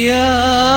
Yeah.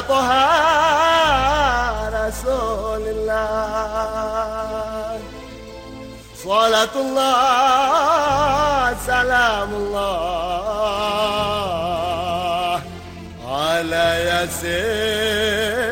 طه رسول الله. صلاة الله سلام الله على ياسين.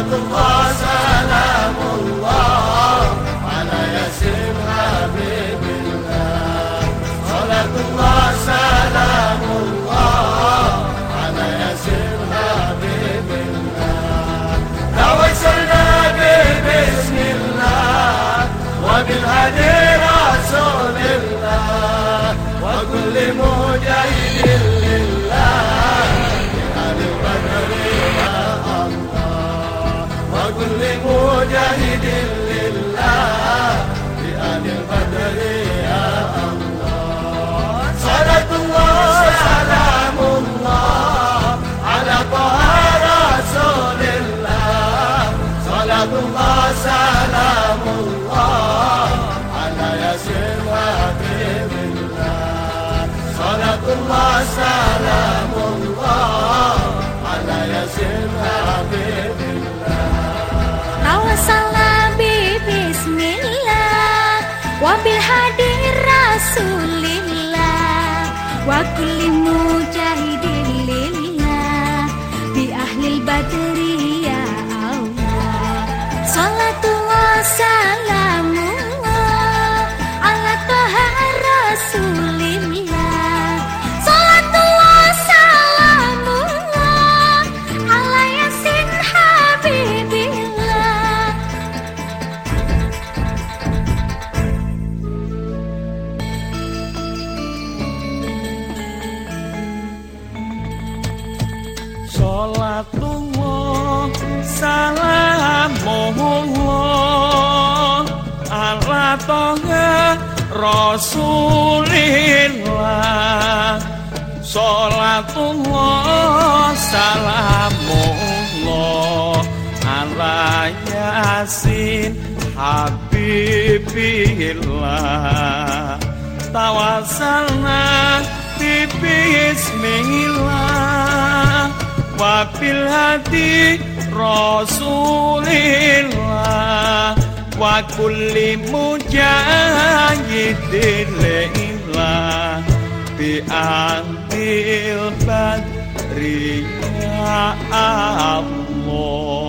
صلاة الله سلام الله على ياسين حبيب الله صلاة الله سلام الله على ياسين حبيب الله توسلنا به بسم الله وبالهدي رسول Tawassala bi bismillah. Wabil hadir rasulillah. Wa kulli mujahidin. Salatullah salamullah ala toha Rasulillah. Salatullah salamullah ala Yasin Habibillah Tawassalna bi bismillah. Wabil hadi Rasulillah Wa kulli mujahidin lillah Bi andil badri ya Allah